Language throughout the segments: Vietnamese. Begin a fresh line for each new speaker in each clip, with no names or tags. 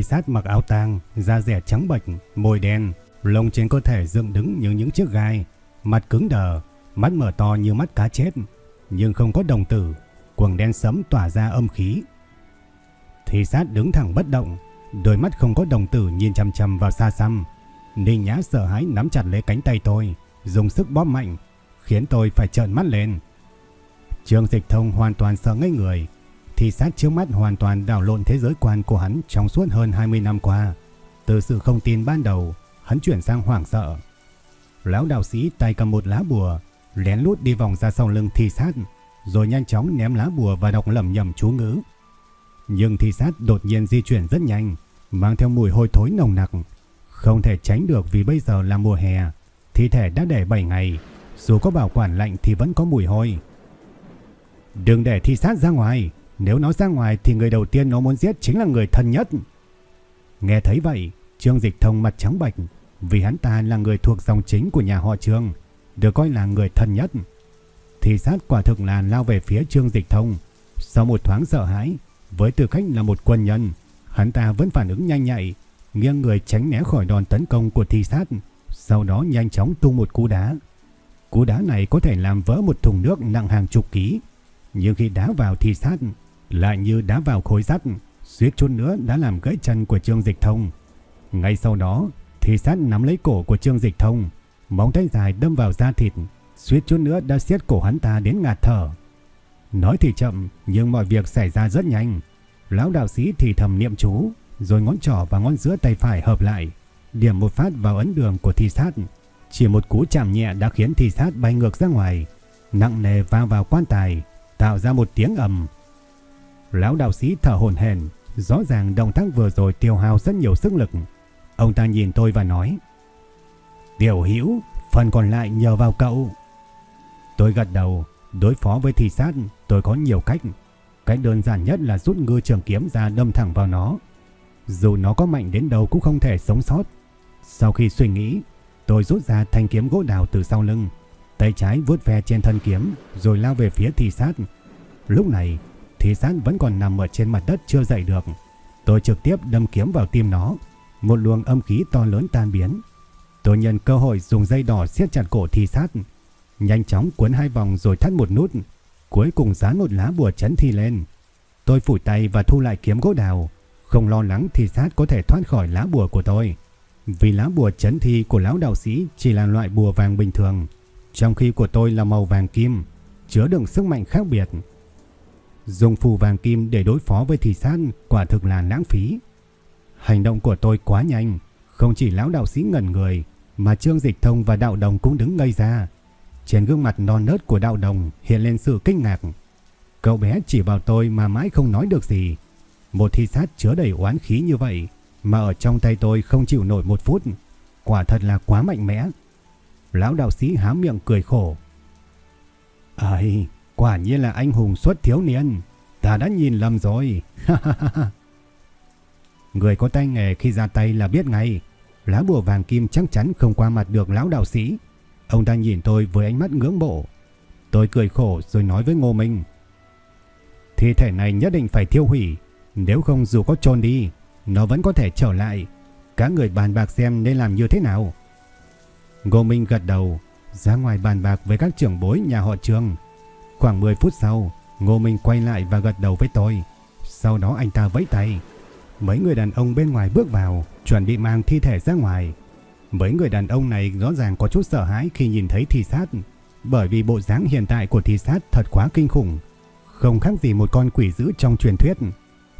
Thi sát mặc áo tang, da rẻ trắng bệch, môi đen, lông trên cơ thể dựng đứng như những chiếc gai, mặt cứng đờ, mắt mở to như mắt cá chết, nhưng không có đồng tử, quần đen sẫm tỏa ra âm khí. Thi sát đứng thẳng bất động, đôi mắt không có đồng tử nhìn chăm chăm vào xa xăm. Ninh Nhã sợ hãi nắm chặt lấy cánh tay tôi, dùng sức bóp mạnh, khiến tôi phải trợn mắt lên. Trương Dịch Thông hoàn toàn sợ ngây người, thì sát trước mắt hoàn toàn đảo lộn thế giới quan của hắn trong suốt hơn 20 năm qua. Từ sự không tin ban đầu, hắn chuyển sang hoảng sợ. Lão đạo sĩ tay cầm một lá bùa, lén lút đi vòng ra sau lưng thi sát, rồi nhanh chóng ném lá bùa và đọc lẩm nhẩm chú ngữ. Nhưng thi sát đột nhiên di chuyển rất nhanh, mang theo mùi hôi thối nồng nặc. Không thể tránh được vì bây giờ là mùa hè, thi thể đã để 7 ngày, dù có bảo quản lạnh thì vẫn có mùi hôi. Đừng để thi sát ra ngoài, nếu nó ra ngoài thì người đầu tiên nó muốn giết chính là người thân nhất. Nghe thấy vậy, Trương Dịch Thông mặt trắng bệch, vì hắn ta là người thuộc dòng chính của nhà họ Trương, được coi là người thân nhất. Thì sát quả thực là lao về phía Trương Dịch Thông. Sau một thoáng sợ hãi, với tư cách là một quân nhân, hắn ta vẫn phản ứng nhanh nhạy, nghiêng người tránh né khỏi đòn tấn công của thi sát, sau đó nhanh chóng tung một cú đá. Cú đá này có thể làm vỡ một thùng nước nặng hàng chục ký, nhưng khi đá vào thi sát, lại như đá vào khối sắt, suýt chút nữa đã làm gãy chân của Trương Dịch Thông. Ngay sau đó, thì sát nắm lấy cổ của Trương Dịch Thông, móng tay dài đâm vào da thịt, suýt chút nữa đã siết cổ hắn ta đến ngạt thở. Nói thì chậm, nhưng mọi việc xảy ra rất nhanh. Lão đạo sĩ thì thầm niệm chú, rồi ngón trỏ và ngón giữa tay phải hợp lại, điểm một phát vào ấn đường của thi sát. Chỉ một cú chạm nhẹ đã khiến thi sát bay ngược ra ngoài, nặng nề va vào quan tài, tạo ra một tiếng ầm Lão đạo sĩ thở hổn hển, rõ ràng động tác vừa rồi tiêu hao rất nhiều sức lực. Ông ta nhìn tôi và nói: "Tiểu Hữu, phần còn lại nhờ vào cậu." Tôi gật đầu, đối phó với thị sát, tôi có nhiều cách. Cách đơn giản nhất là rút ngư trường kiếm ra đâm thẳng vào nó. Dù nó có mạnh đến đâu cũng không thể sống sót. Sau khi suy nghĩ, tôi rút ra thanh kiếm gỗ đào từ sau lưng, tay trái vuốt ve trên thân kiếm rồi lao về phía thị sát. Lúc này, thì sát vẫn còn nằm ở trên mặt đất chưa dậy được. Tôi trực tiếp đâm kiếm vào tim nó, một luồng âm khí to lớn tan biến. Tôi nhân cơ hội dùng dây đỏ siết chặt cổ thi sát, nhanh chóng cuốn hai vòng rồi thắt một nút, cuối cùng dán một lá bùa chấn thi lên. Tôi phủi tay và thu lại kiếm gỗ đào, không lo lắng thi sát có thể thoát khỏi lá bùa của tôi. Vì lá bùa chấn thi của lão đạo sĩ chỉ là loại bùa vàng bình thường, trong khi của tôi là màu vàng kim, chứa đựng sức mạnh khác biệt. Dùng phù vàng kim để đối phó với thị sát quả thực là lãng phí. Hành động của tôi quá nhanh, không chỉ lão đạo sĩ ngẩn người, mà Trương Dịch Thông và đạo đồng cũng đứng ngây ra. Trên gương mặt non nớt của đạo đồng hiện lên sự kinh ngạc. Cậu bé chỉ vào tôi mà mãi không nói được gì. Một thi sát chứa đầy oán khí như vậy mà ở trong tay tôi không chịu nổi một phút. Quả thật là quá mạnh mẽ. Lão đạo sĩ há miệng cười khổ. Ây, Quả nhiên là anh hùng xuất thiếu niên. Ta đã nhìn lầm rồi. Người có tay nghề khi ra tay là biết ngay. Lá bùa vàng kim chắc chắn không qua mặt được lão đạo sĩ. Ông ta nhìn tôi với ánh mắt ngưỡng mộ. Tôi cười khổ rồi nói với Ngô Minh. Thi thể này nhất định phải thiêu hủy. Nếu không dù có trôn đi, nó vẫn có thể trở lại. Các người bàn bạc xem nên làm như thế nào. Ngô Minh gật đầu, ra ngoài bàn bạc với các trưởng bối nhà họ trường. Khoảng 10 phút sau, Ngô Minh quay lại và gật đầu với tôi. Sau đó anh ta vẫy tay. Mấy người đàn ông bên ngoài bước vào, chuẩn bị mang thi thể ra ngoài. Mấy người đàn ông này rõ ràng có chút sợ hãi khi nhìn thấy thi sát, bởi vì bộ dáng hiện tại của thi sát thật quá kinh khủng, không khác gì một con quỷ dữ trong truyền thuyết.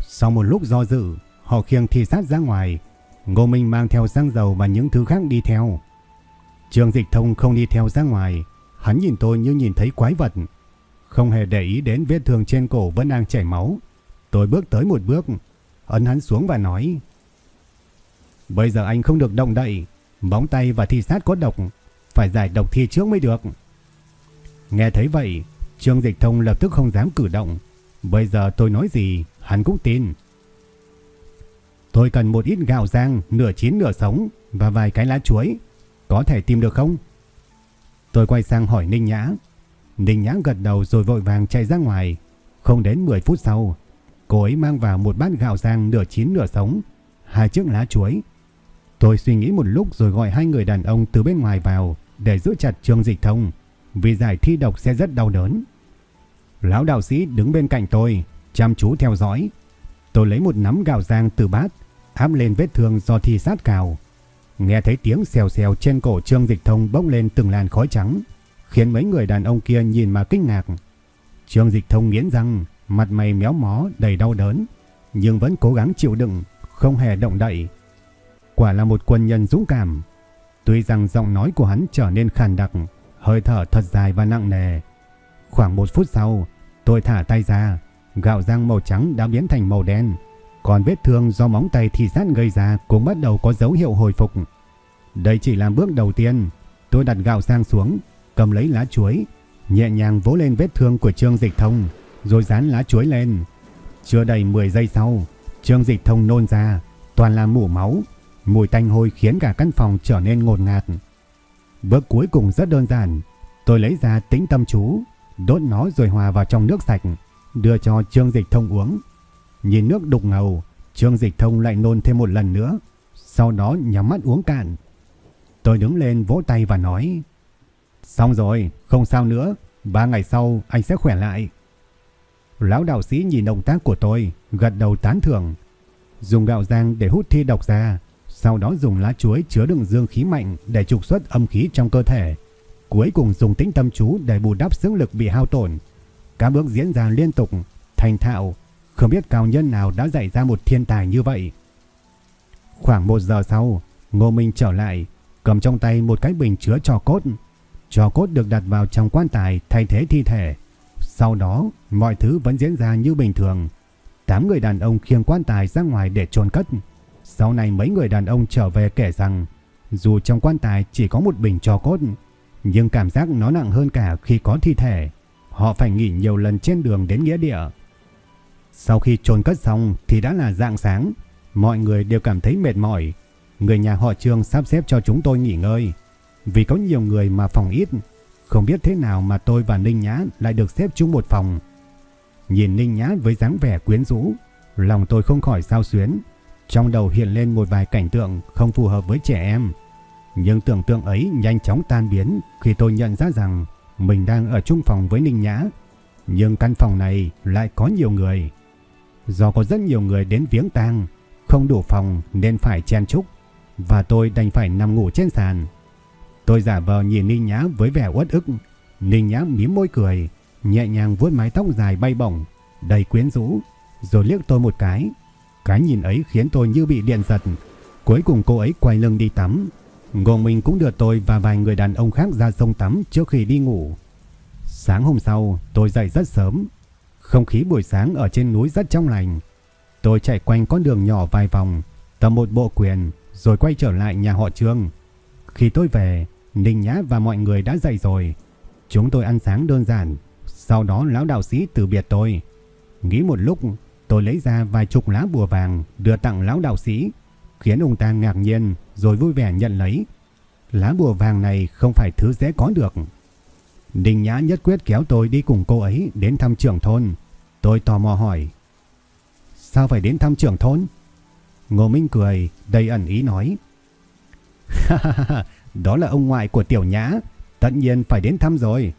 Sau một lúc do dự, họ khiêng thi sát ra ngoài, Ngô Minh mang theo xăng dầu và những thứ khác đi theo. Trường Dịch Thông không đi theo ra ngoài, hắn nhìn tôi như nhìn thấy quái vật, không hề để ý đến vết thương trên cổ vẫn đang chảy máu. Tôi bước tới một bước, ấn hắn xuống và nói: "Bây giờ anh không được động đậy, móng tay và thi sát có độc, phải giải độc thi trước mới được." Nghe thấy vậy, Trương Dịch Thông lập tức không dám cử động. Bây giờ tôi nói gì, hắn cũng tin. Tôi cần một ít gạo rang, nửa chín nửa sống và vài cái lá chuối. Có thể tìm được không? Tôi quay sang hỏi Ninh Nhã. Ninh Nhã gật đầu rồi vội vàng chạy ra ngoài. Không đến 10 phút sau, cô ấy mang vào một bát gạo rang nửa chín nửa sống, hai chiếc lá chuối. Tôi suy nghĩ một lúc rồi gọi hai người đàn ông từ bên ngoài vào để giữ chặt Trương Dịch Thông, vì giải thi độc sẽ rất đau đớn. Lão đạo sĩ đứng bên cạnh tôi, chăm chú theo dõi. Tôi lấy một nắm gạo rang từ bát, áp lên vết thương do thi sát cào. Nghe thấy tiếng xèo xèo trên cổ Trương Dịch Thông bốc lên từng làn khói trắng, khiến mấy người đàn ông kia nhìn mà kinh ngạc. Trương Dịch Thông nghiến răng, mặt mày méo mó đầy đau đớn, nhưng vẫn cố gắng chịu đựng, không hề động đậy. Quả là một quân nhân dũng cảm. Tuy rằng giọng nói của hắn trở nên khàn đặc, hơi thở thật dài và nặng nề. Khoảng một phút sau, tôi thả tay ra, gạo rang màu trắng đã biến thành màu đen, còn vết thương do móng tay thị sát gây ra cũng bắt đầu có dấu hiệu hồi phục. Đây chỉ là bước đầu tiên, tôi đặt gạo rang xuống, cầm lấy lá chuối, nhẹ nhàng vỗ lên vết thương của Trương Dịch Thông, rồi dán lá chuối lên. Chưa đầy 10 giây sau, Trương Dịch Thông nôn ra, toàn là mủ máu, mùi tanh hôi khiến cả căn phòng trở nên ngột ngạt. Bước cuối cùng rất đơn giản, tôi lấy ra tĩnh tâm chú, đốt nó rồi hòa vào trong nước sạch, đưa cho Trương Dịch Thông uống. Nhìn nước đục ngầu, Trương Dịch Thông lại nôn thêm một lần nữa, sau đó nhắm mắt uống cạn. Tôi đứng lên vỗ tay và nói, Xong rồi, không sao nữa, ba ngày sau anh sẽ khỏe lại. Lão đạo sĩ nhìn động tác của tôi, gật đầu tán thưởng. Dùng gạo rang để hút thi độc ra, sau đó dùng lá chuối chứa đựng dương khí mạnh để trục xuất âm khí trong cơ thể. Cuối cùng dùng tĩnh tâm chú để bù đắp sức lực bị hao tổn. Các bước diễn ra liên tục, thành thạo, không biết cao nhân nào đã dạy ra một thiên tài như vậy. Khoảng một giờ sau, Ngô Minh trở lại, cầm trong tay một cái bình chứa trò cốt. Cho cốt được đặt vào trong quan tài thay thế thi thể. Sau đó, mọi thứ vẫn diễn ra như bình thường. Tám người đàn ông khiêng quan tài ra ngoài để chôn cất. Sau này mấy người đàn ông trở về kể rằng, dù trong quan tài chỉ có một bình cho cốt, nhưng cảm giác nó nặng hơn cả khi có thi thể. Họ phải nghỉ nhiều lần trên đường đến nghĩa địa. Sau khi chôn cất xong thì đã là dạng sáng, mọi người đều cảm thấy mệt mỏi. Người nhà họ Trương sắp xếp cho chúng tôi nghỉ ngơi. Vì có nhiều người mà phòng ít, không biết thế nào mà tôi và Ninh Nhã lại được xếp chung một phòng. Nhìn Ninh Nhã với dáng vẻ quyến rũ, lòng tôi không khỏi sao xuyến. Trong đầu hiện lên một vài cảnh tượng không phù hợp với trẻ em. Nhưng tưởng tượng ấy nhanh chóng tan biến khi tôi nhận ra rằng mình đang ở chung phòng với Ninh Nhã. Nhưng căn phòng này lại có nhiều người. Do có rất nhiều người đến viếng tang, không đủ phòng nên phải chen chúc. Và tôi đành phải nằm ngủ trên sàn. Tôi giả vờ nhìn Ninh Nhã với vẻ uất ức. Ninh Nhã mím môi cười, nhẹ nhàng vuốt mái tóc dài bay bổng, đầy quyến rũ, rồi liếc tôi một cái. Cái nhìn ấy khiến tôi như bị điện giật. Cuối cùng cô ấy quay lưng đi tắm. Ngô Minh cũng đưa tôi và vài người đàn ông khác ra sông tắm trước khi đi ngủ. Sáng hôm sau, tôi dậy rất sớm. Không khí buổi sáng ở trên núi rất trong lành. Tôi chạy quanh con đường nhỏ vài vòng, tầm một bộ quyền, rồi quay trở lại nhà họ Trương. Khi tôi về, Ninh Nhã và mọi người đã dậy rồi. Chúng tôi ăn sáng đơn giản, sau đó lão đạo sĩ từ biệt tôi. Nghĩ một lúc, tôi lấy ra vài chục lá bùa vàng đưa tặng lão đạo sĩ, khiến ông ta ngạc nhiên rồi vui vẻ nhận lấy. Lá bùa vàng này không phải thứ dễ có được. Ninh Nhã nhất quyết kéo tôi đi cùng cô ấy đến thăm trưởng thôn. Tôi tò mò hỏi. Sao phải đến thăm trưởng thôn? Ngô Minh cười, đầy ẩn ý nói. Ha ha ha, đó là ông ngoại của Tiểu Nhã, tất nhiên phải đến thăm rồi.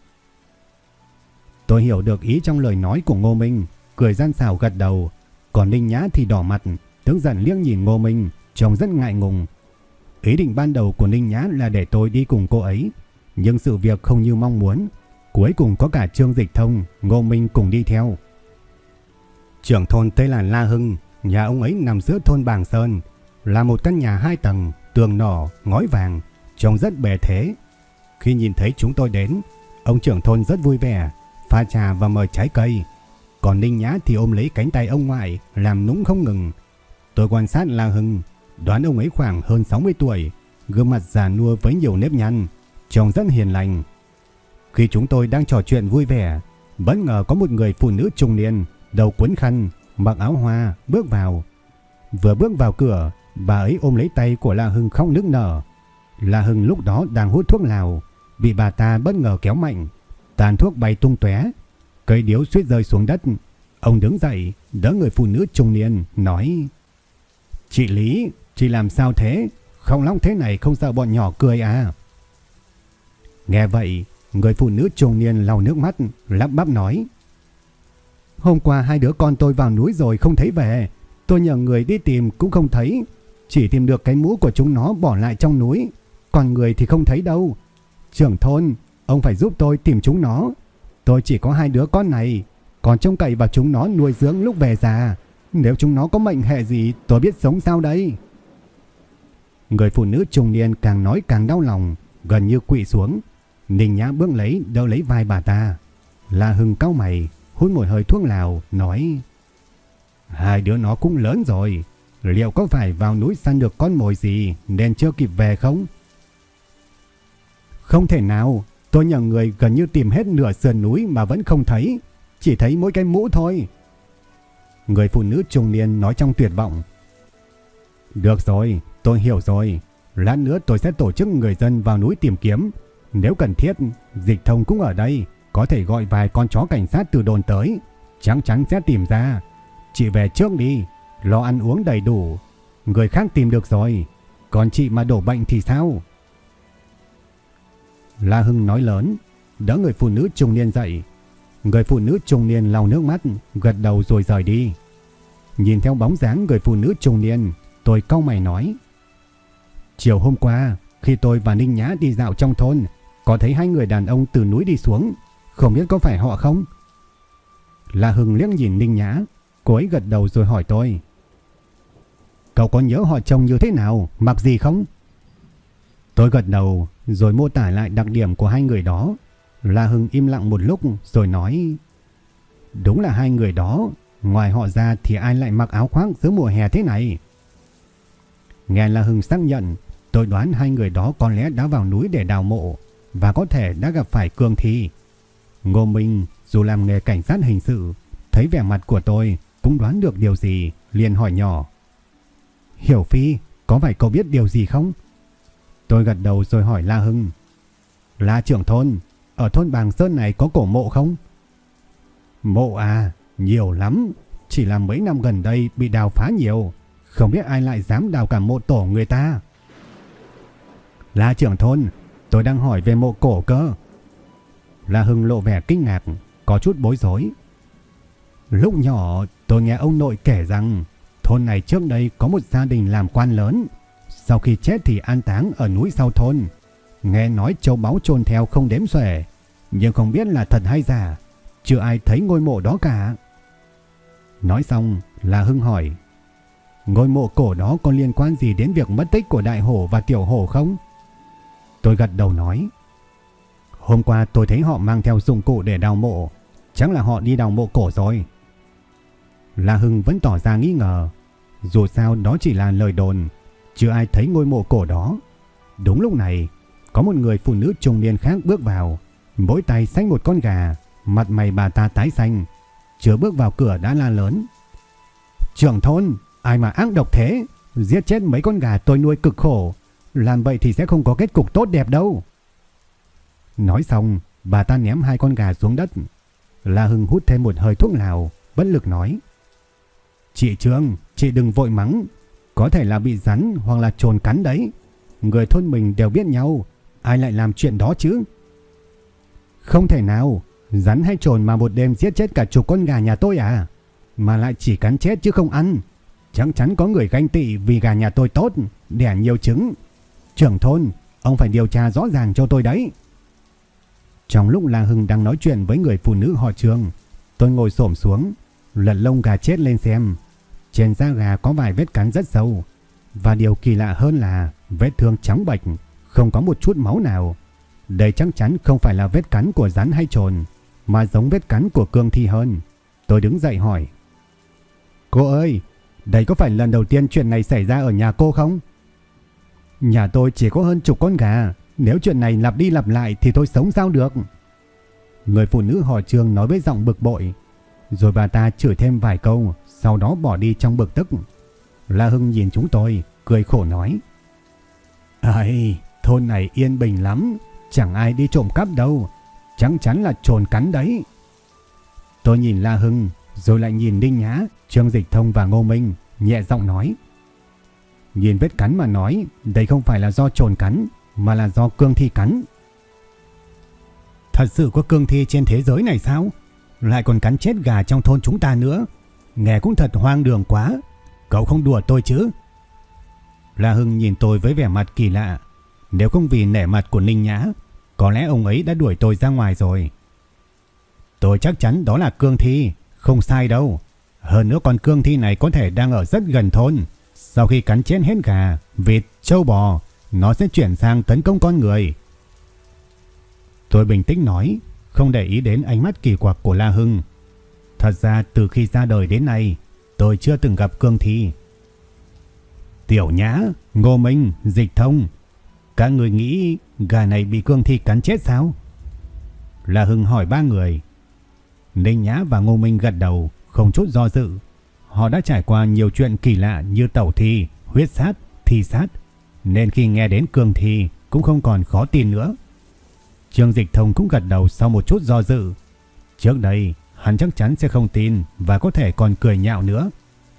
Tôi hiểu được ý trong lời nói của Ngô Minh, cười gian xảo gật đầu, còn Ninh Nhã thì đỏ mặt, tức giận liếc nhìn Ngô Minh, trông rất ngại ngùng. Ý định ban đầu của Ninh Nhã là để tôi đi cùng cô ấy, nhưng sự việc không như mong muốn. Cuối cùng có cả Trương Dịch Thông, Ngô Minh cùng đi theo. Trưởng thôn tên là La Hưng, nhà ông ấy nằm giữa thôn Bàng Sơn, là một căn nhà hai tầng, tường nỏ, ngói vàng, trông rất bề thế. Khi nhìn thấy chúng tôi đến, ông trưởng thôn rất vui vẻ, pha trà và mời trái cây. Còn Ninh Nhã thì ôm lấy cánh tay ông ngoại, làm nũng không ngừng. Tôi quan sát La Hưng, đoán ông ấy khoảng hơn 60 tuổi, gương mặt già nua với nhiều nếp nhăn, trông rất hiền lành. Khi chúng tôi đang trò chuyện vui vẻ, bất ngờ có một người phụ nữ trung niên, đầu cuốn khăn, mặc áo hoa, bước vào. Vừa bước vào cửa, bà ấy ôm lấy tay của La Hưng không nức nở. La Hưng lúc đó đang hút thuốc lào, bị bà ta bất ngờ kéo mạnh, tàn thuốc bay tung tóe, cây điếu suýt rơi xuống đất. Ông đứng dậy, đỡ người phụ nữ trung niên, nói: "Chị Lý, chị làm sao thế? Không lóng thế này không sợ bọn nhỏ cười à?" Nghe vậy, người phụ nữ trung niên lau nước mắt, lắp bắp nói: Hôm qua hai đứa con tôi vào núi rồi không thấy về. Tôi nhờ người đi tìm cũng không thấy. Chỉ tìm được cái mũ của chúng nó bỏ lại trong núi. Còn người thì không thấy đâu. Trưởng thôn, ông phải giúp tôi tìm chúng nó. Tôi chỉ có hai đứa con này. Còn trông cậy vào chúng nó nuôi dưỡng lúc về già. Nếu chúng nó có mệnh hệ gì tôi biết sống sao đây. Người phụ nữ trung niên càng nói càng đau lòng. Gần như quỵ xuống. Ninh Nhã bước lấy đỡ lấy vai bà ta. La Hưng cao mày hút một hơi thuốc lào, nói Hai đứa nó cũng lớn rồi, liệu có phải vào núi săn được con mồi gì nên chưa kịp về không? Không thể nào, tôi nhờ người gần như tìm hết nửa sườn núi mà vẫn không thấy, chỉ thấy mỗi cái mũ thôi. Người phụ nữ trung niên nói trong tuyệt vọng. Được rồi, tôi hiểu rồi. Lát nữa tôi sẽ tổ chức người dân vào núi tìm kiếm. Nếu cần thiết, dịch thông cũng ở đây. Có thể gọi vài con chó cảnh sát từ đồn tới, chắc chắn sẽ tìm ra. Chị về trước đi, lo ăn uống đầy đủ. Người khác tìm được rồi, còn chị mà đổ bệnh thì sao? La Hưng nói lớn, đỡ người phụ nữ trung niên dậy. Người phụ nữ trung niên lau nước mắt, gật đầu rồi rời đi. Nhìn theo bóng dáng người phụ nữ trung niên, tôi cau mày nói. Chiều hôm qua, khi tôi và Ninh Nhã đi dạo trong thôn, có thấy hai người đàn ông từ núi đi xuống, không biết có phải họ không? La Hưng liếc nhìn Ninh Nhã, cô ấy gật đầu rồi hỏi tôi. Cậu có nhớ họ trông như thế nào, mặc gì không? Tôi gật đầu rồi mô tả lại đặc điểm của hai người đó. La Hưng im lặng một lúc rồi nói Đúng là hai người đó, ngoài họ ra thì ai lại mặc áo khoác giữa mùa hè thế này? Nghe La Hưng xác nhận, tôi đoán hai người đó có lẽ đã vào núi để đào mộ và có thể đã gặp phải cường thi. Ngô Minh dù làm nghề cảnh sát hình sự, thấy vẻ mặt của tôi cũng đoán được điều gì, liền hỏi nhỏ. Hiểu Phi, có phải cậu biết điều gì không? Tôi gật đầu rồi hỏi La Hưng. La trưởng thôn, ở thôn Bàng Sơn này có cổ mộ không? Mộ à, nhiều lắm. Chỉ là mấy năm gần đây bị đào phá nhiều. Không biết ai lại dám đào cả mộ tổ người ta. La trưởng thôn, tôi đang hỏi về mộ cổ cơ. La Hưng lộ vẻ kinh ngạc, có chút bối rối. Lúc nhỏ tôi nghe ông nội kể rằng thôn này trước đây có một gia đình làm quan lớn. Sau khi chết thì an táng ở núi sau thôn. Nghe nói châu báu chôn theo không đếm xuể. Nhưng không biết là thật hay giả. Chưa ai thấy ngôi mộ đó cả. Nói xong là Hưng hỏi. Ngôi mộ cổ đó có liên quan gì đến việc mất tích của đại hổ và tiểu hổ không? Tôi gật đầu nói. Hôm qua tôi thấy họ mang theo dụng cụ để đào mộ. Chắc là họ đi đào mộ cổ rồi. La Hưng vẫn tỏ ra nghi ngờ. Dù sao đó chỉ là lời đồn. Chưa ai thấy ngôi mộ cổ đó. Đúng lúc này, có một người phụ nữ trung niên khác bước vào. Mỗi tay xách một con gà. Mặt mày bà ta tái xanh. Chưa bước vào cửa đã la lớn. Trưởng thôn, ai mà ác độc thế? Giết chết mấy con gà tôi nuôi cực khổ. Làm vậy thì sẽ không có kết cục tốt đẹp đâu. Nói xong, bà ta ném hai con gà xuống đất. La Hưng hút thêm một hơi thuốc lào, bất lực nói. Chị Trương, chị đừng vội mắng. Có thể là bị rắn hoặc là trồn cắn đấy. Người thôn mình đều biết nhau. Ai lại làm chuyện đó chứ? Không thể nào. Rắn hay trồn mà một đêm giết chết cả chục con gà nhà tôi à? Mà lại chỉ cắn chết chứ không ăn. Chắc chắn có người ganh tị vì gà nhà tôi tốt, đẻ nhiều trứng. Trưởng thôn, ông phải điều tra rõ ràng cho tôi đấy. Trong lúc La Hưng đang nói chuyện với người phụ nữ họ Trương, tôi ngồi xổm xuống, lật lông gà chết lên xem. Trên da gà có vài vết cắn rất sâu, và điều kỳ lạ hơn là vết thương trắng bệch, không có một chút máu nào. Đây chắc chắn không phải là vết cắn của rắn hay trồn, mà giống vết cắn của cương thi hơn. Tôi đứng dậy hỏi. Cô ơi, đây có phải lần đầu tiên chuyện này xảy ra ở nhà cô không? Nhà tôi chỉ có hơn chục con gà, nếu chuyện này lặp đi lặp lại thì tôi sống sao được? Người phụ nữ họ trường nói với giọng bực bội, rồi bà ta chửi thêm vài câu, sau đó bỏ đi trong bực tức. La Hưng nhìn chúng tôi, cười khổ nói. Ây, thôn này yên bình lắm, chẳng ai đi trộm cắp đâu, chắc chắn là trồn cắn đấy. Tôi nhìn La Hưng, rồi lại nhìn Đinh Nhã, Trương Dịch Thông và Ngô Minh, nhẹ giọng nói. Nhìn vết cắn mà nói, đây không phải là do trồn cắn, mà là do cương thi cắn. Thật sự có cương thi trên thế giới này sao? Lại còn cắn chết gà trong thôn chúng ta nữa. Nghe cũng thật hoang đường quá. Cậu không đùa tôi chứ? La Hưng nhìn tôi với vẻ mặt kỳ lạ. Nếu không vì nẻ mặt của Ninh Nhã, có lẽ ông ấy đã đuổi tôi ra ngoài rồi. Tôi chắc chắn đó là cương thi, không sai đâu. Hơn nữa con cương thi này có thể đang ở rất gần thôn. Sau khi cắn chết hết gà, vịt, trâu bò, nó sẽ chuyển sang tấn công con người. Tôi bình tĩnh nói, không để ý đến ánh mắt kỳ quặc của La Hưng. Thật ra từ khi ra đời đến nay, tôi chưa từng gặp cương thi. Tiểu Nhã, Ngô Minh, Dịch Thông, các người nghĩ gà này bị cương thi cắn chết sao? là Hưng hỏi ba người. Ninh Nhã và Ngô Minh gật đầu, không chút do dự. Họ đã trải qua nhiều chuyện kỳ lạ như tẩu thi, huyết sát, thi sát, nên khi nghe đến cương thi cũng không còn khó tin nữa. Trương Dịch Thông cũng gật đầu sau một chút do dự. Trước đây, hắn chắc chắn sẽ không tin và có thể còn cười nhạo nữa.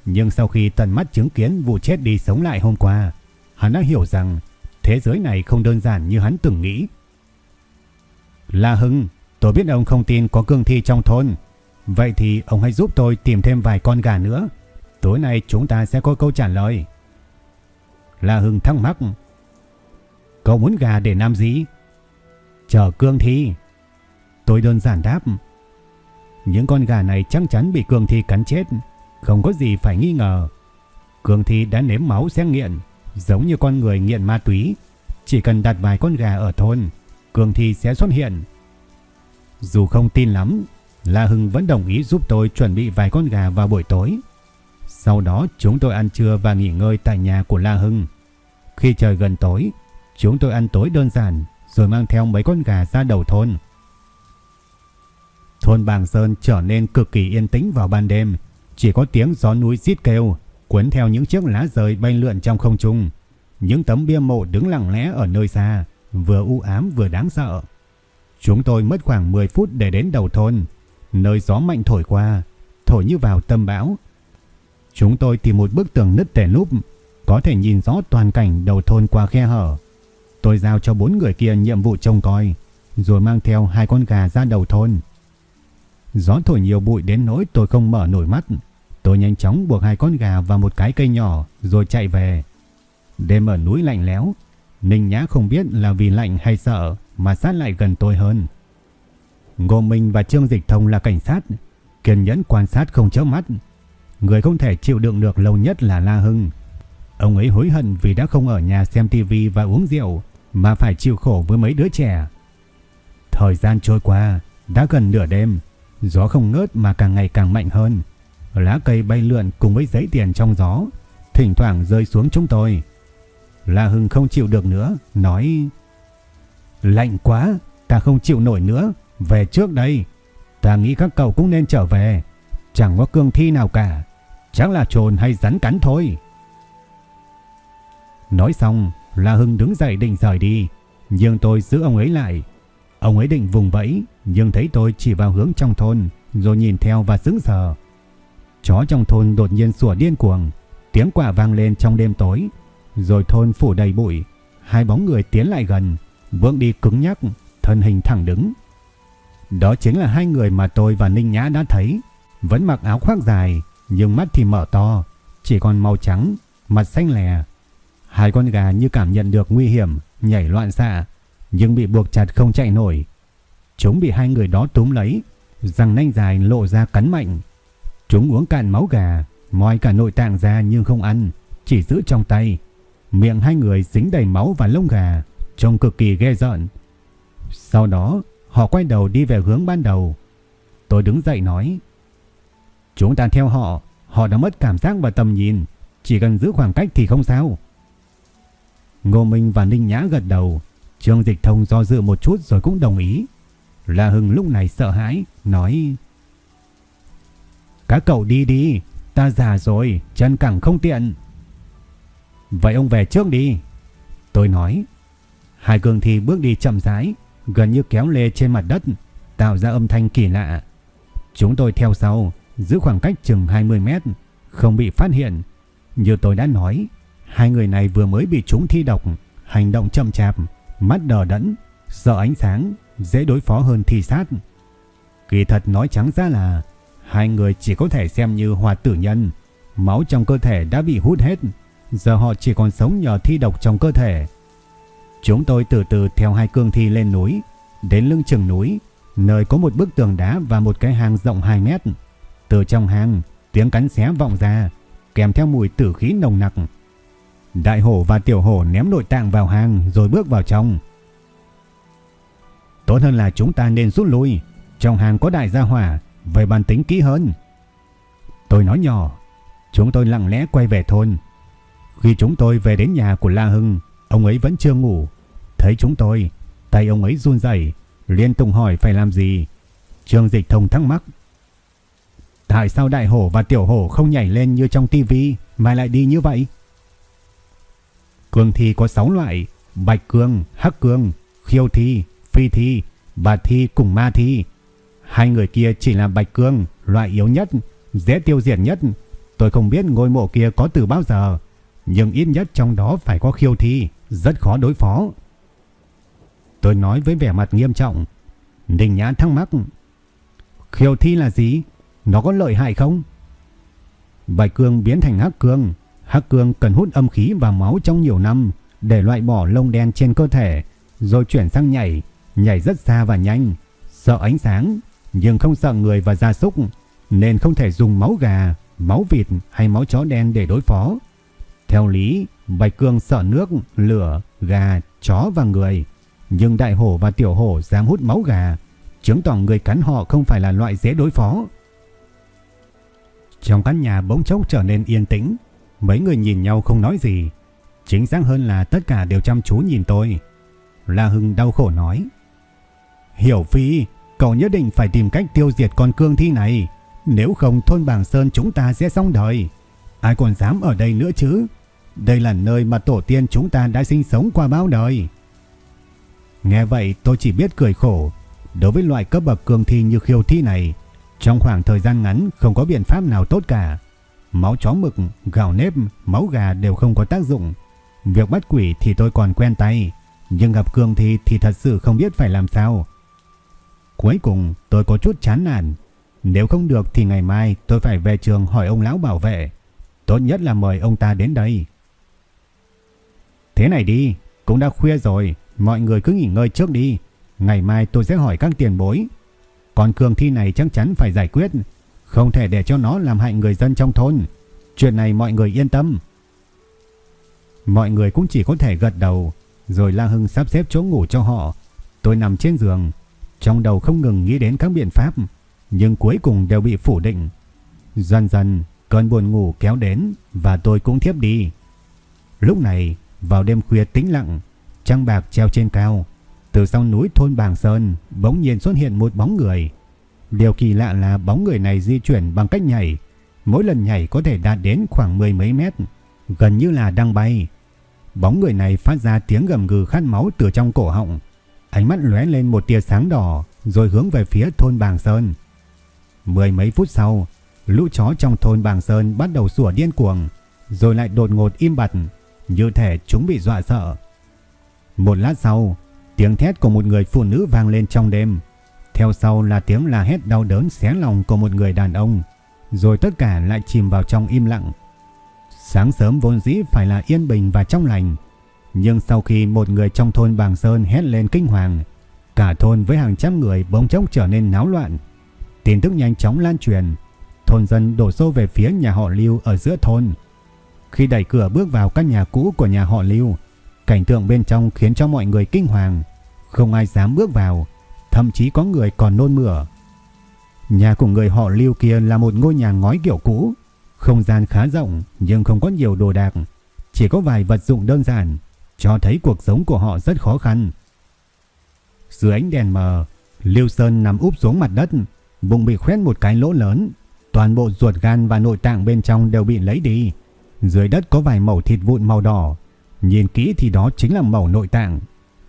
Nhưng sau khi tận mắt chứng kiến vụ chết đi sống lại hôm qua, hắn đã hiểu rằng thế giới này không đơn giản như hắn từng nghĩ. La Hưng, tôi biết ông không tin có cương thi trong thôn. Vậy thì ông hãy giúp tôi tìm thêm vài con gà nữa. Tối nay chúng ta sẽ có câu trả lời. La Hưng thắc mắc. Cậu muốn gà để làm gì? Chờ cương thi. Tôi đơn giản đáp. Những con gà này chắc chắn bị cường thi cắn chết. Không có gì phải nghi ngờ. cường thi đã nếm máu sẽ nghiện. Giống như con người nghiện ma túy. Chỉ cần đặt vài con gà ở thôn. cường thi sẽ xuất hiện. Dù không tin lắm. La Hưng vẫn đồng ý giúp tôi chuẩn bị vài con gà vào buổi tối. Sau đó chúng tôi ăn trưa và nghỉ ngơi tại nhà của La Hưng. Khi trời gần tối, chúng tôi ăn tối đơn giản rồi mang theo mấy con gà ra đầu thôn. Thôn Bàng Sơn trở nên cực kỳ yên tĩnh vào ban đêm, chỉ có tiếng gió núi rít kêu, cuốn theo những chiếc lá rơi bay lượn trong không trung. Những tấm bia mộ đứng lặng lẽ ở nơi xa, vừa u ám vừa đáng sợ. Chúng tôi mất khoảng 10 phút để đến đầu thôn, nơi gió mạnh thổi qua, thổi như vào tâm bão. Chúng tôi tìm một bức tường nứt tẻ núp, có thể nhìn rõ toàn cảnh đầu thôn qua khe hở. Tôi giao cho bốn người kia nhiệm vụ trông coi, rồi mang theo hai con gà ra đầu thôn. Gió thổi nhiều bụi đến nỗi tôi không mở nổi mắt. Tôi nhanh chóng buộc hai con gà vào một cái cây nhỏ rồi chạy về. Đêm ở núi lạnh lẽo, Ninh Nhã không biết là vì lạnh hay sợ mà sát lại gần tôi hơn. Ngô Minh và Trương Dịch Thông là cảnh sát, kiên nhẫn quan sát không chớp mắt. Người không thể chịu đựng được lâu nhất là La Hưng. Ông ấy hối hận vì đã không ở nhà xem tivi và uống rượu mà phải chịu khổ với mấy đứa trẻ. Thời gian trôi qua, đã gần nửa đêm, gió không ngớt mà càng ngày càng mạnh hơn. Lá cây bay lượn cùng với giấy tiền trong gió, thỉnh thoảng rơi xuống chúng tôi. La Hưng không chịu được nữa, nói Lạnh quá, ta không chịu nổi nữa, về trước đây. Ta nghĩ các cậu cũng nên trở về, chẳng có cương thi nào cả, chắc là trồn hay rắn cắn thôi. Nói xong, La Hưng đứng dậy định rời đi, nhưng tôi giữ ông ấy lại. Ông ấy định vùng vẫy, nhưng thấy tôi chỉ vào hướng trong thôn, rồi nhìn theo và sững sờ. Chó trong thôn đột nhiên sủa điên cuồng, tiếng quả vang lên trong đêm tối, rồi thôn phủ đầy bụi, hai bóng người tiến lại gần, bước đi cứng nhắc, thân hình thẳng đứng. Đó chính là hai người mà tôi và Ninh Nhã đã thấy, vẫn mặc áo khoác dài, nhưng mắt thì mở to, chỉ còn màu trắng, mặt xanh lè. Hai con gà như cảm nhận được nguy hiểm, nhảy loạn xạ, nhưng bị buộc chặt không chạy nổi. Chúng bị hai người đó túm lấy, răng nanh dài lộ ra cắn mạnh. Chúng uống cạn máu gà, moi cả nội tạng ra nhưng không ăn, chỉ giữ trong tay. Miệng hai người dính đầy máu và lông gà, trông cực kỳ ghê rợn. Sau đó, họ quay đầu đi về hướng ban đầu. Tôi đứng dậy nói, Chúng ta theo họ, họ đã mất cảm giác và tầm nhìn, chỉ cần giữ khoảng cách thì không sao. Ngô Minh và Ninh Nhã gật đầu, Trương Dịch Thông do dự một chút rồi cũng đồng ý. La Hưng lúc này sợ hãi, nói Các cậu đi đi, ta già rồi, chân cẳng không tiện. Vậy ông về trước đi. Tôi nói. Hai cường thi bước đi chậm rãi, gần như kéo lê trên mặt đất, tạo ra âm thanh kỳ lạ. Chúng tôi theo sau, giữ khoảng cách chừng 20 mét, không bị phát hiện. Như tôi đã nói, hai người này vừa mới bị chúng thi độc, hành động chậm chạp, mắt đờ đẫn, sợ ánh sáng, dễ đối phó hơn thi sát. Kỳ thật nói trắng ra là hai người chỉ có thể xem như hòa tử nhân, máu trong cơ thể đã bị hút hết, giờ họ chỉ còn sống nhờ thi độc trong cơ thể. Chúng tôi từ từ theo hai cương thi lên núi, đến lưng chừng núi, nơi có một bức tường đá và một cái hang rộng 2 mét. Từ trong hang, tiếng cắn xé vọng ra, kèm theo mùi tử khí nồng nặc. Đại hổ và tiểu hổ ném nội tạng vào hang rồi bước vào trong. Tốt hơn là chúng ta nên rút lui, trong hang có đại gia hỏa, về bàn tính kỹ hơn. Tôi nói nhỏ, chúng tôi lặng lẽ quay về thôn. Khi chúng tôi về đến nhà của La Hưng, ông ấy vẫn chưa ngủ. Thấy chúng tôi, tay ông ấy run rẩy, liên tục hỏi phải làm gì. Trương Dịch Thông thắc mắc. Tại sao đại hổ và tiểu hổ không nhảy lên như trong tivi mà lại đi như vậy? Cương thi có 6 loại, bạch cương, hắc cương, khiêu thi, phi thi, bà thi cùng ma thi. Hai người kia chỉ là bạch cương, loại yếu nhất, dễ tiêu diệt nhất. Tôi không biết ngôi mộ kia có từ bao giờ, nhưng ít nhất trong đó phải có khiêu thi, rất khó đối phó. Tôi nói với vẻ mặt nghiêm trọng. Đình Nhã thắc mắc. Khiêu thi là gì? Nó có lợi hại không? Bạch cương biến thành hắc cương. Hắc cương cần hút âm khí và máu trong nhiều năm để loại bỏ lông đen trên cơ thể, rồi chuyển sang nhảy, nhảy rất xa và nhanh, sợ ánh sáng, nhưng không sợ người và gia súc, nên không thể dùng máu gà, máu vịt hay máu chó đen để đối phó. Theo lý, Bạch Cương sợ nước, lửa, gà, chó và người, nhưng đại hổ và tiểu hổ dám hút máu gà, chứng tỏ người cắn họ không phải là loại dễ đối phó. Trong căn nhà bỗng chốc trở nên yên tĩnh, mấy người nhìn nhau không nói gì, chính xác hơn là tất cả đều chăm chú nhìn tôi. La Hưng đau khổ nói: "Hiểu Phi, cậu nhất định phải tìm cách tiêu diệt con cương thi này, nếu không thôn Bàng Sơn chúng ta sẽ xong đời. Ai còn dám ở đây nữa chứ?" Đây là nơi mà tổ tiên chúng ta đã sinh sống qua bao đời. Nghe vậy tôi chỉ biết cười khổ. Đối với loại cấp bậc cường thi như khiêu thi này, trong khoảng thời gian ngắn không có biện pháp nào tốt cả. Máu chó mực, gạo nếp, máu gà đều không có tác dụng. Việc bắt quỷ thì tôi còn quen tay, nhưng gặp cường thi thì thật sự không biết phải làm sao. Cuối cùng tôi có chút chán nản. Nếu không được thì ngày mai tôi phải về trường hỏi ông lão bảo vệ. Tốt nhất là mời ông ta đến đây. Thế này đi, cũng đã khuya rồi, mọi người cứ nghỉ ngơi trước đi. Ngày mai tôi sẽ hỏi các tiền bối. Còn cường thi này chắc chắn phải giải quyết. Không thể để cho nó làm hại người dân trong thôn. Chuyện này mọi người yên tâm. Mọi người cũng chỉ có thể gật đầu. Rồi La Hưng sắp xếp chỗ ngủ cho họ. Tôi nằm trên giường. Trong đầu không ngừng nghĩ đến các biện pháp. Nhưng cuối cùng đều bị phủ định. Dần dần cơn buồn ngủ kéo đến. Và tôi cũng thiếp đi. Lúc này vào đêm khuya tĩnh lặng, trăng bạc treo trên cao, từ sau núi thôn Bàng Sơn bỗng nhiên xuất hiện một bóng người. Điều kỳ lạ là bóng người này di chuyển bằng cách nhảy, mỗi lần nhảy có thể đạt đến khoảng mười mấy mét, gần như là đang bay. Bóng người này phát ra tiếng gầm gừ khát máu từ trong cổ họng, ánh mắt lóe lên một tia sáng đỏ rồi hướng về phía thôn Bàng Sơn. Mười mấy phút sau, lũ chó trong thôn Bàng Sơn bắt đầu sủa điên cuồng, rồi lại đột ngột im bặt, như thể chúng bị dọa sợ. Một lát sau, tiếng thét của một người phụ nữ vang lên trong đêm. Theo sau là tiếng la hét đau đớn xé lòng của một người đàn ông. Rồi tất cả lại chìm vào trong im lặng. Sáng sớm vốn dĩ phải là yên bình và trong lành, nhưng sau khi một người trong thôn Bàng Sơn hét lên kinh hoàng, cả thôn với hàng trăm người bỗng chốc trở nên náo loạn. Tin tức nhanh chóng lan truyền, thôn dân đổ xô về phía nhà họ Lưu ở giữa thôn. Khi đẩy cửa bước vào căn nhà cũ của nhà họ Lưu, cảnh tượng bên trong khiến cho mọi người kinh hoàng, không ai dám bước vào, thậm chí có người còn nôn mửa. Nhà của người họ Lưu kia là một ngôi nhà ngói kiểu cũ, không gian khá rộng nhưng không có nhiều đồ đạc, chỉ có vài vật dụng đơn giản, cho thấy cuộc sống của họ rất khó khăn. Dưới ánh đèn mờ, Lưu Sơn nằm úp xuống mặt đất, bụng bị khoét một cái lỗ lớn, toàn bộ ruột gan và nội tạng bên trong đều bị lấy đi. Dưới đất có vài mẩu thịt vụn màu đỏ, nhìn kỹ thì đó chính là mẩu nội tạng.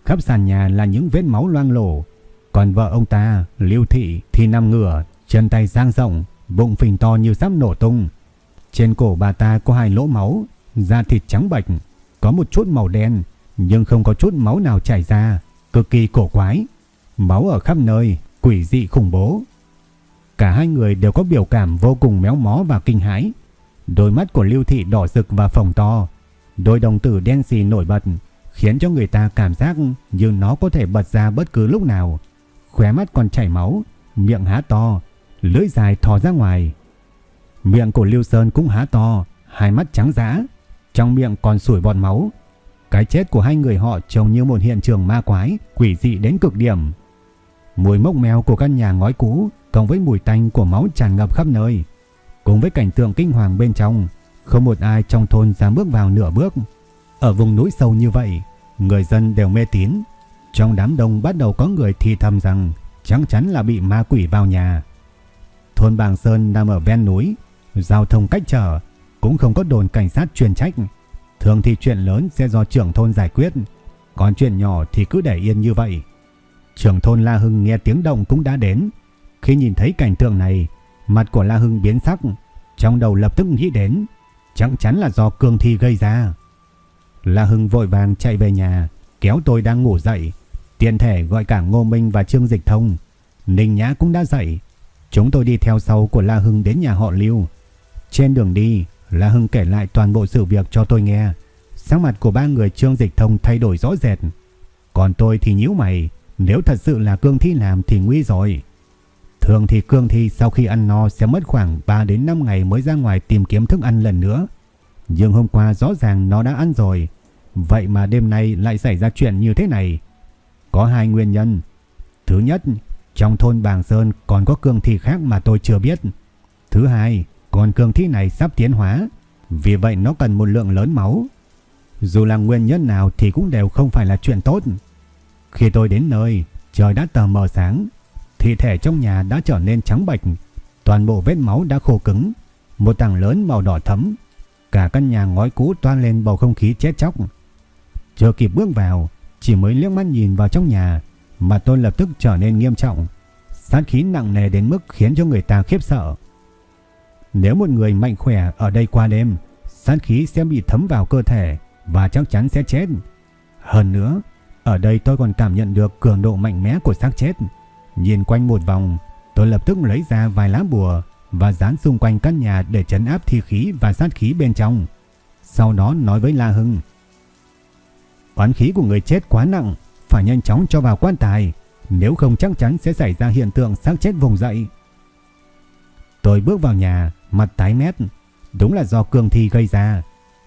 Khắp sàn nhà là những vết máu loang lổ, còn vợ ông ta, Lưu Thị thì nằm ngửa, chân tay dang rộng, bụng phình to như sắp nổ tung. Trên cổ bà ta có hai lỗ máu, da thịt trắng bệch, có một chút màu đen, nhưng không có chút máu nào chảy ra, cực kỳ cổ quái. Máu ở khắp nơi, quỷ dị khủng bố. Cả hai người đều có biểu cảm vô cùng méo mó và kinh hãi. Đôi mắt của Lưu Thị đỏ rực và phồng to, đôi đồng tử đen xì nổi bật, khiến cho người ta cảm giác như nó có thể bật ra bất cứ lúc nào. Khóe mắt còn chảy máu, miệng há to, lưỡi dài thò ra ngoài. Miệng của Lưu Sơn cũng há to, hai mắt trắng dã, trong miệng còn sủi bọt máu. Cái chết của hai người họ trông như một hiện trường ma quái, quỷ dị đến cực điểm. Mùi mốc mèo của căn nhà ngói cũ cộng với mùi tanh của máu tràn ngập khắp nơi, cùng với cảnh tượng kinh hoàng bên trong, không một ai trong thôn dám bước vào nửa bước. Ở vùng núi sâu như vậy, người dân đều mê tín. Trong đám đông bắt đầu có người thì thầm rằng chắc chắn là bị ma quỷ vào nhà. Thôn Bàng Sơn nằm ở ven núi, giao thông cách trở, cũng không có đồn cảnh sát chuyên trách. Thường thì chuyện lớn sẽ do trưởng thôn giải quyết, còn chuyện nhỏ thì cứ để yên như vậy. Trưởng thôn La Hưng nghe tiếng động cũng đã đến. Khi nhìn thấy cảnh tượng này, mặt của La Hưng biến sắc, trong đầu lập tức nghĩ đến, chắc chắn là do cương thi gây ra. La Hưng vội vàng chạy về nhà, kéo tôi đang ngủ dậy, tiện thể gọi cả Ngô Minh và Trương Dịch Thông. Ninh Nhã cũng đã dậy, chúng tôi đi theo sau của La Hưng đến nhà họ Lưu. Trên đường đi, La Hưng kể lại toàn bộ sự việc cho tôi nghe. Sáng mặt của ba người Trương Dịch Thông thay đổi rõ rệt. Còn tôi thì nhíu mày, nếu thật sự là cương thi làm thì nguy rồi. Thường thì cương thi sau khi ăn no sẽ mất khoảng 3 đến 5 ngày mới ra ngoài tìm kiếm thức ăn lần nữa. Nhưng hôm qua rõ ràng nó đã ăn rồi. Vậy mà đêm nay lại xảy ra chuyện như thế này. Có hai nguyên nhân. Thứ nhất, trong thôn Bàng Sơn còn có cương thi khác mà tôi chưa biết. Thứ hai, con cương thi này sắp tiến hóa, vì vậy nó cần một lượng lớn máu. Dù là nguyên nhân nào thì cũng đều không phải là chuyện tốt. Khi tôi đến nơi, trời đã tờ mờ sáng, thi thể trong nhà đã trở nên trắng bệch, toàn bộ vết máu đã khô cứng, một tảng lớn màu đỏ thẫm, cả căn nhà ngói cũ toan lên bầu không khí chết chóc. Chưa kịp bước vào, chỉ mới liếc mắt nhìn vào trong nhà, mà tôi lập tức trở nên nghiêm trọng, sát khí nặng nề đến mức khiến cho người ta khiếp sợ. Nếu một người mạnh khỏe ở đây qua đêm, sát khí sẽ bị thấm vào cơ thể và chắc chắn sẽ chết. Hơn nữa, ở đây tôi còn cảm nhận được cường độ mạnh mẽ của xác chết. Nhìn quanh một vòng, tôi lập tức lấy ra vài lá bùa và dán xung quanh căn nhà để trấn áp thi khí và sát khí bên trong. Sau đó nói với La Hưng. Oán khí của người chết quá nặng, phải nhanh chóng cho vào quan tài, nếu không chắc chắn sẽ xảy ra hiện tượng xác chết vùng dậy. Tôi bước vào nhà, mặt tái mét, đúng là do cường thi gây ra,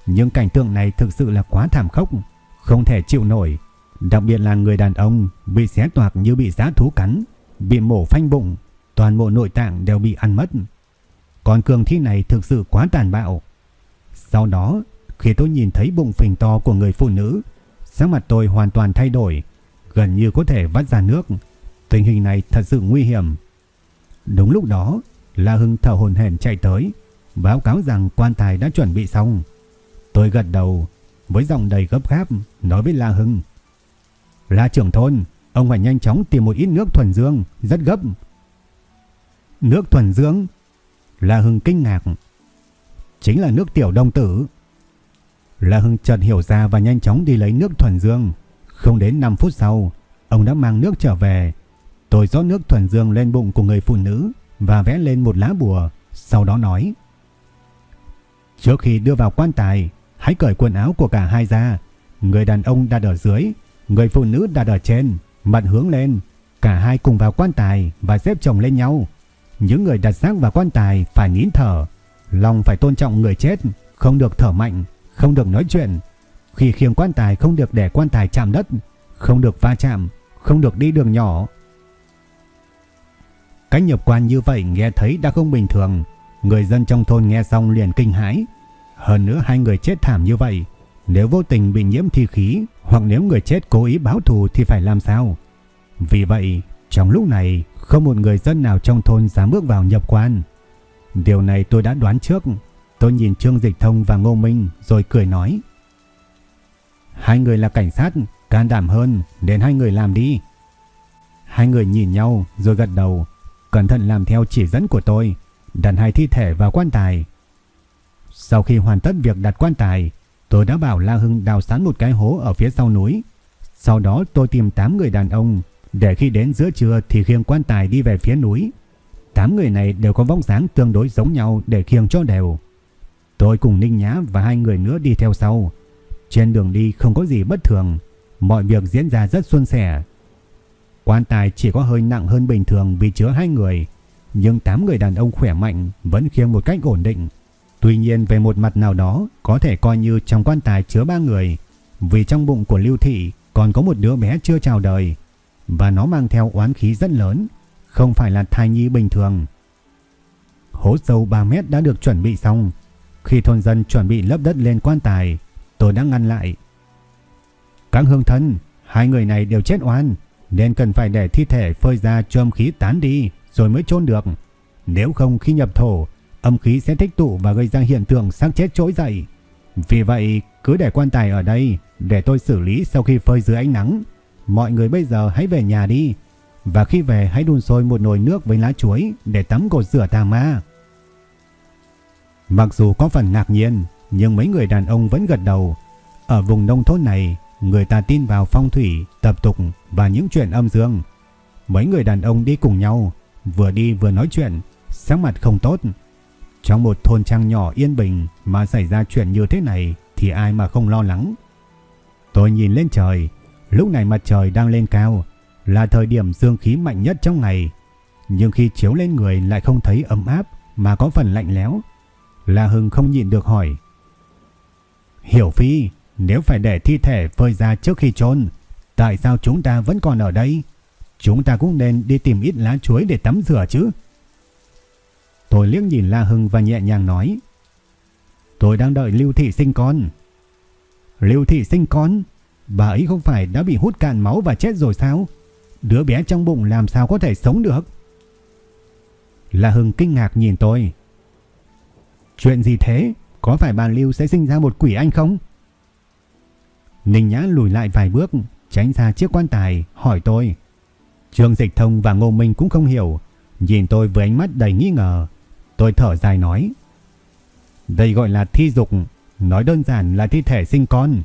nhưng cảnh tượng này thực sự là quá thảm khốc, không thể chịu nổi. Đặc biệt là người đàn ông bị xé toạc như bị giá thú cắn, bị mổ phanh bụng, toàn bộ nội tạng đều bị ăn mất. Còn cường thi này thực sự quá tàn bạo. Sau đó, khi tôi nhìn thấy bụng phình to của người phụ nữ, sắc mặt tôi hoàn toàn thay đổi, gần như có thể vắt ra nước. Tình hình này thật sự nguy hiểm. Đúng lúc đó, La Hưng thở hổn hển chạy tới, báo cáo rằng quan tài đã chuẩn bị xong. Tôi gật đầu, với giọng đầy gấp gáp, nói với La Hưng. La trưởng thôn, ông phải nhanh chóng tìm một ít nước thuần dương, rất gấp. Nước thuần dương? La Hưng kinh ngạc. Chính là nước tiểu đông tử. La Hưng chợt hiểu ra và nhanh chóng đi lấy nước thuần dương. Không đến 5 phút sau, ông đã mang nước trở về. Tôi rót nước thuần dương lên bụng của người phụ nữ và vẽ lên một lá bùa, sau đó nói. Trước khi đưa vào quan tài, hãy cởi quần áo của cả hai ra. Người đàn ông đặt ở dưới, người phụ nữ đặt ở trên, mặt hướng lên. Cả hai cùng vào quan tài và xếp chồng lên nhau. Những người đặt xác vào quan tài phải nín thở. Lòng phải tôn trọng người chết, không được thở mạnh, không được nói chuyện. Khi khiêng quan tài không được để quan tài chạm đất, không được va chạm, không được đi đường nhỏ. Cách nhập quan như vậy nghe thấy đã không bình thường. Người dân trong thôn nghe xong liền kinh hãi. Hơn nữa hai người chết thảm như vậy, nếu vô tình bị nhiễm thi khí hoặc nếu người chết cố ý báo thù thì phải làm sao? Vì vậy, trong lúc này không một người dân nào trong thôn dám bước vào nhập quan. Điều này tôi đã đoán trước. Tôi nhìn Trương Dịch Thông và Ngô Minh rồi cười nói. Hai người là cảnh sát, can đảm hơn, nên hai người làm đi. Hai người nhìn nhau rồi gật đầu, cẩn thận làm theo chỉ dẫn của tôi, đặt hai thi thể vào quan tài. Sau khi hoàn tất việc đặt quan tài, tôi đã bảo La Hưng đào sẵn một cái hố ở phía sau núi. Sau đó tôi tìm 8 người đàn ông, để khi đến giữa trưa thì khiêng quan tài đi về phía núi. 8 người này đều có vóc dáng tương đối giống nhau để khiêng cho đều. Tôi cùng Ninh Nhã và hai người nữa đi theo sau. Trên đường đi không có gì bất thường, mọi việc diễn ra rất suôn sẻ. Quan tài chỉ có hơi nặng hơn bình thường vì chứa hai người, nhưng tám người đàn ông khỏe mạnh vẫn khiêng một cách ổn định. Tuy nhiên về một mặt nào đó có thể coi như trong quan tài chứa ba người, vì trong bụng của Lưu Thị còn có một đứa bé chưa chào đời, và nó mang theo oán khí rất lớn, không phải là thai nhi bình thường. Hố sâu 3 mét đã được chuẩn bị xong. Khi thôn dân chuẩn bị lấp đất lên quan tài, tôi đã ngăn lại. Các hương thân, hai người này đều chết oan, nên cần phải để thi thể phơi ra cho âm khí tán đi rồi mới chôn được. Nếu không khi nhập thổ, âm khí sẽ tích tụ và gây ra hiện tượng xác chết trỗi dậy. Vì vậy, cứ để quan tài ở đây để tôi xử lý sau khi phơi dưới ánh nắng. Mọi người bây giờ hãy về nhà đi. Và khi về hãy đun sôi một nồi nước với lá chuối để tắm cột rửa tà ma. Mặc dù có phần ngạc nhiên, nhưng mấy người đàn ông vẫn gật đầu. Ở vùng nông thôn này, người ta tin vào phong thủy, tập tục và những chuyện âm dương. Mấy người đàn ông đi cùng nhau, vừa đi vừa nói chuyện, sắc mặt không tốt. Trong một thôn trang nhỏ yên bình mà xảy ra chuyện như thế này thì ai mà không lo lắng. Tôi nhìn lên trời, lúc này mặt trời đang lên cao, là thời điểm dương khí mạnh nhất trong ngày. Nhưng khi chiếu lên người lại không thấy ấm áp mà có phần lạnh lẽo. La Hưng không nhịn được hỏi. Hiểu Phi, nếu phải để thi thể phơi ra trước khi chôn, tại sao chúng ta vẫn còn ở đây? Chúng ta cũng nên đi tìm ít lá chuối để tắm rửa chứ. Tôi liếc nhìn La Hưng và nhẹ nhàng nói. Tôi đang đợi Lưu Thị sinh con. Lưu Thị sinh con? Bà ấy không phải đã bị hút cạn máu và chết rồi sao? Đứa bé trong bụng làm sao có thể sống được? La Hưng kinh ngạc nhìn tôi. Chuyện gì thế? Có phải bà Lưu sẽ sinh ra một quỷ anh không? Ninh Nhã lùi lại vài bước, tránh ra chiếc quan tài, hỏi tôi. Trương Dịch Thông và Ngô Minh cũng không hiểu, nhìn tôi với ánh mắt đầy nghi ngờ. Tôi thở dài nói. Đây gọi là thi dục, nói đơn giản là thi thể sinh con.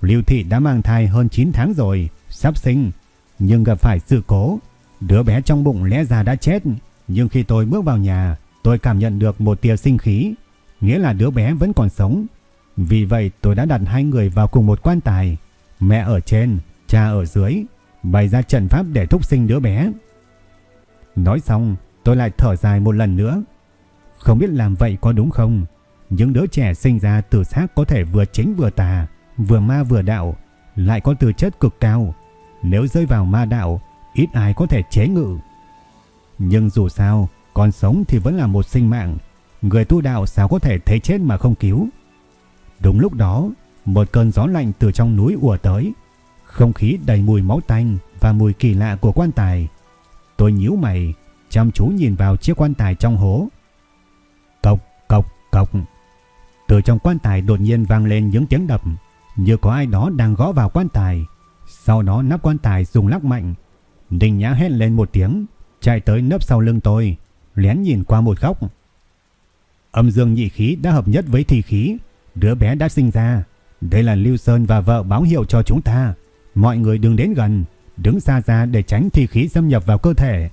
Lưu Thị đã mang thai hơn 9 tháng rồi, sắp sinh, nhưng gặp phải sự cố. Đứa bé trong bụng lẽ ra đã chết, nhưng khi tôi bước vào nhà, tôi cảm nhận được một tia sinh khí, nghĩa là đứa bé vẫn còn sống. Vì vậy tôi đã đặt hai người vào cùng một quan tài, mẹ ở trên, cha ở dưới, bày ra trận pháp để thúc sinh đứa bé. Nói xong, tôi lại thở dài một lần nữa. Không biết làm vậy có đúng không? Những đứa trẻ sinh ra từ xác có thể vừa chính vừa tà, vừa ma vừa đạo, lại có tư chất cực cao. Nếu rơi vào ma đạo, ít ai có thể chế ngự. Nhưng dù sao, còn sống thì vẫn là một sinh mạng. Người tu đạo sao có thể thấy chết mà không cứu. Đúng lúc đó, một cơn gió lạnh từ trong núi ùa tới. Không khí đầy mùi máu tanh và mùi kỳ lạ của quan tài. Tôi nhíu mày, chăm chú nhìn vào chiếc quan tài trong hố. Cộc, cộc, cộc. Từ trong quan tài đột nhiên vang lên những tiếng đập, như có ai đó đang gõ vào quan tài. Sau đó nắp quan tài dùng lắc mạnh. Đình Nhã hét lên một tiếng, chạy tới nấp sau lưng tôi, lén nhìn qua một góc. Âm dương nhị khí đã hợp nhất với thi khí, đứa bé đã sinh ra. Đây là Lưu Sơn và vợ báo hiệu cho chúng ta. Mọi người đừng đến gần, đứng xa ra để tránh thi khí xâm nhập vào cơ thể.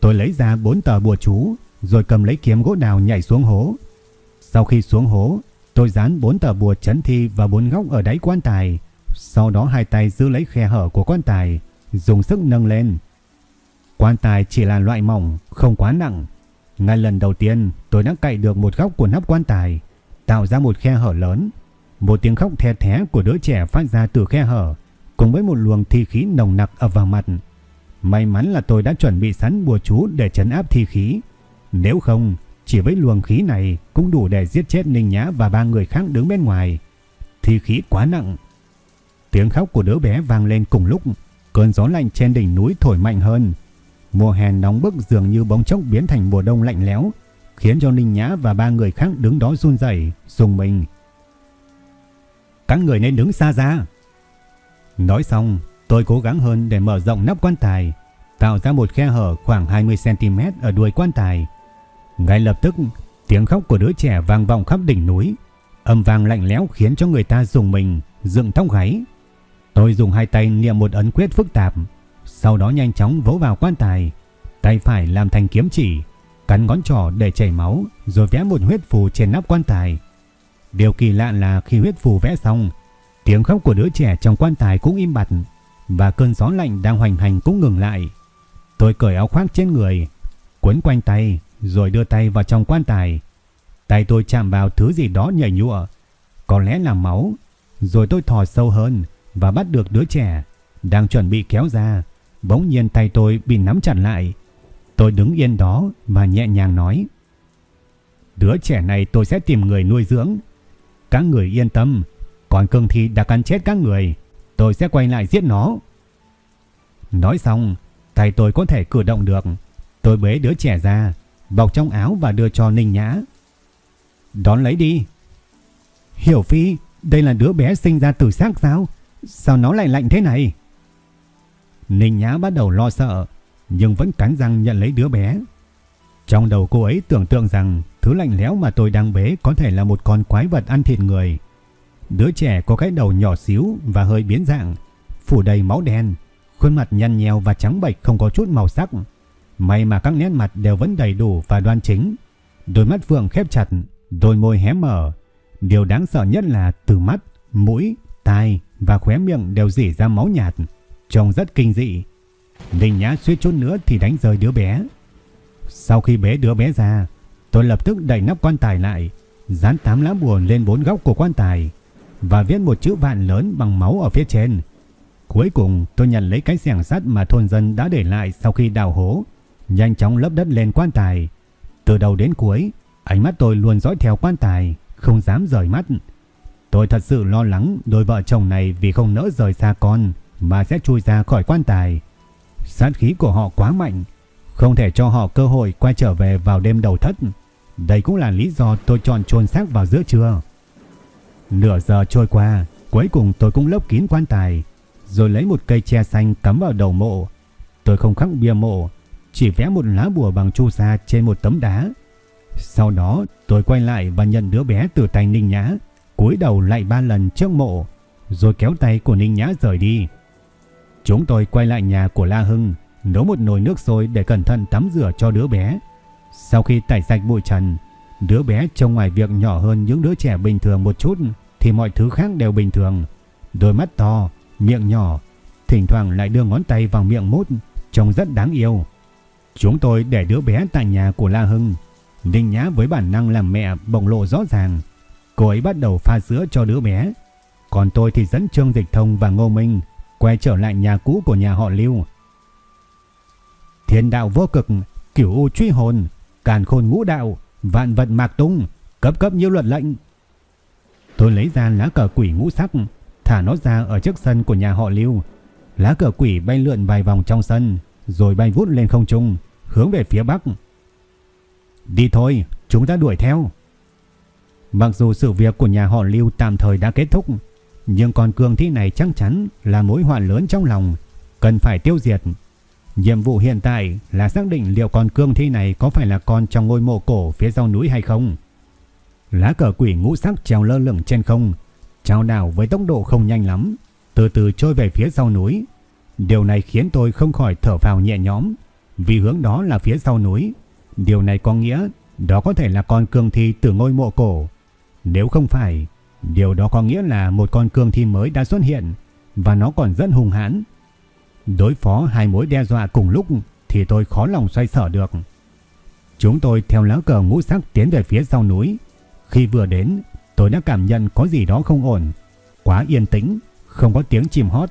Tôi lấy ra bốn tờ bùa chú, rồi cầm lấy kiếm gỗ đào nhảy xuống hố. Sau khi xuống hố, tôi dán bốn tờ bùa chấn thi và bốn góc ở đáy quan tài. Sau đó hai tay giữ lấy khe hở của quan tài, dùng sức nâng lên. Quan tài chỉ là loại mỏng, không quá nặng. Ngay lần đầu tiên, tôi đã cậy được một góc của nắp quan tài, tạo ra một khe hở lớn. Một tiếng khóc the thé của đứa trẻ phát ra từ khe hở, cùng với một luồng thi khí nồng nặc ập vào mặt. May mắn là tôi đã chuẩn bị sẵn bùa chú để trấn áp thi khí. Nếu không, chỉ với luồng khí này cũng đủ để giết chết Ninh Nhã và ba người khác đứng bên ngoài. Thi khí quá nặng. Tiếng khóc của đứa bé vang lên cùng lúc, cơn gió lạnh trên đỉnh núi thổi mạnh hơn. Mùa hè nóng bức dường như bóng chốc biến thành mùa đông lạnh lẽo, khiến cho Ninh Nhã và ba người khác đứng đó run rẩy, dùng mình. Các người nên đứng xa ra. Nói xong, tôi cố gắng hơn để mở rộng nắp quan tài, tạo ra một khe hở khoảng 20cm ở đuôi quan tài. Ngay lập tức, tiếng khóc của đứa trẻ vang vọng khắp đỉnh núi, âm vang lạnh lẽo khiến cho người ta dùng mình, dựng tóc gáy. Tôi dùng hai tay niệm một ấn quyết phức tạp, sau đó nhanh chóng vỗ vào quan tài, tay phải làm thành kiếm chỉ, cắn ngón trỏ để chảy máu, rồi vẽ một huyết phù trên nắp quan tài. Điều kỳ lạ là khi huyết phù vẽ xong, tiếng khóc của đứa trẻ trong quan tài cũng im bặt và cơn gió lạnh đang hoành hành cũng ngừng lại. Tôi cởi áo khoác trên người, quấn quanh tay, rồi đưa tay vào trong quan tài. Tay tôi chạm vào thứ gì đó nhảy nhụa, có lẽ là máu. Rồi tôi thò sâu hơn và bắt được đứa trẻ đang chuẩn bị kéo ra. Bỗng nhiên tay tôi bị nắm chặt lại. Tôi đứng yên đó và nhẹ nhàng nói. Đứa trẻ này tôi sẽ tìm người nuôi dưỡng. Các người yên tâm, còn cương thi đã cắn chết các người. Tôi sẽ quay lại giết nó. Nói xong, tay tôi có thể cử động được. Tôi bế đứa trẻ ra, bọc trong áo và đưa cho Ninh Nhã. Đón lấy đi. Hiểu Phi, đây là đứa bé sinh ra từ xác sao? Sao nó lại lạnh thế này? Ninh Nhã bắt đầu lo sợ, nhưng vẫn cắn răng nhận lấy đứa bé. Trong đầu cô ấy tưởng tượng rằng thứ lạnh lẽo mà tôi đang bế có thể là một con quái vật ăn thịt người. Đứa trẻ có cái đầu nhỏ xíu và hơi biến dạng, phủ đầy máu đen, khuôn mặt nhăn nheo và trắng bệch không có chút màu sắc. May mà các nét mặt đều vẫn đầy đủ và đoan chính. Đôi mắt Phượng khép chặt, đôi môi hé mở. Điều đáng sợ nhất là từ mắt, mũi, tai và khóe miệng đều rỉ ra máu nhạt, trông rất kinh dị. Ninh Nhã suýt chút nữa thì đánh rơi đứa bé. Sau khi bế đứa bé ra, tôi lập tức đẩy nắp quan tài lại, dán tám lá bùa lên bốn góc của quan tài và viết một chữ vạn lớn bằng máu ở phía trên. Cuối cùng tôi nhận lấy cái xẻng sắt mà thôn dân đã để lại sau khi đào hố, nhanh chóng lấp đất lên quan tài. Từ đầu đến cuối, ánh mắt tôi luôn dõi theo quan tài, không dám rời mắt. Tôi thật sự lo lắng đôi vợ chồng này vì không nỡ rời xa con mà sẽ chui ra khỏi quan tài. Sát khí của họ quá mạnh, không thể cho họ cơ hội quay trở về vào đêm đầu thất. Đây cũng là lý do tôi chọn chôn xác vào giữa trưa. Nửa giờ trôi qua, cuối cùng tôi cũng lấp kín quan tài, rồi lấy một cây tre xanh cắm vào đầu mộ. Tôi không khắc bia mộ, chỉ vẽ một lá bùa bằng chu sa trên một tấm đá. Sau đó, tôi quay lại và nhận đứa bé từ tay Ninh Nhã, cúi đầu lại ba lần trước mộ, rồi kéo tay của Ninh Nhã rời đi. Chúng tôi quay lại nhà của La Hưng, nấu một nồi nước sôi để cẩn thận tắm rửa cho đứa bé. Sau khi tẩy sạch bụi trần, đứa bé trông ngoài việc nhỏ hơn những đứa trẻ bình thường một chút thì mọi thứ khác đều bình thường. Đôi mắt to, miệng nhỏ, thỉnh thoảng lại đưa ngón tay vào miệng mút, trông rất đáng yêu. Chúng tôi để đứa bé tại nhà của La Hưng. Ninh Nhã với bản năng làm mẹ bộc lộ rõ ràng. Cô ấy bắt đầu pha sữa cho đứa bé. Còn tôi thì dẫn Trương Dịch Thông và Ngô Minh quay trở lại nhà cũ của nhà họ Lưu. Thiên đạo vô cực, cửu u truy hồn, càn khôn ngũ đạo, vạn vật mạc tung, cấp cấp nhiêu luật lệnh. Tôi lấy ra lá cờ quỷ ngũ sắc, thả nó ra ở trước sân của nhà họ Lưu. Lá cờ quỷ bay lượn vài vòng trong sân, rồi bay vút lên không trung, hướng về phía bắc. Đi thôi, chúng ta đuổi theo. Mặc dù sự việc của nhà họ Lưu tạm thời đã kết thúc, nhưng con cương thi này chắc chắn là mối họa lớn trong lòng, cần phải tiêu diệt. Nhiệm vụ hiện tại là xác định liệu con cương thi này có phải là con trong ngôi mộ cổ phía sau núi hay không. Lá cờ quỷ ngũ sắc treo lơ lửng trên không, trao đảo với tốc độ không nhanh lắm, từ từ trôi về phía sau núi. Điều này khiến tôi không khỏi thở phào nhẹ nhõm, vì hướng đó là phía sau núi. Điều này có nghĩa đó có thể là con cương thi từ ngôi mộ cổ. Nếu không phải, điều đó có nghĩa là một con cương thi mới đã xuất hiện và nó còn rất hùng hãn. Đối phó hai mối đe dọa cùng lúc thì tôi khó lòng xoay sở được. Chúng tôi theo lá cờ ngũ sắc tiến về phía sau núi. Khi vừa đến, tôi đã cảm nhận có gì đó không ổn. Quá yên tĩnh, không có tiếng chim hót,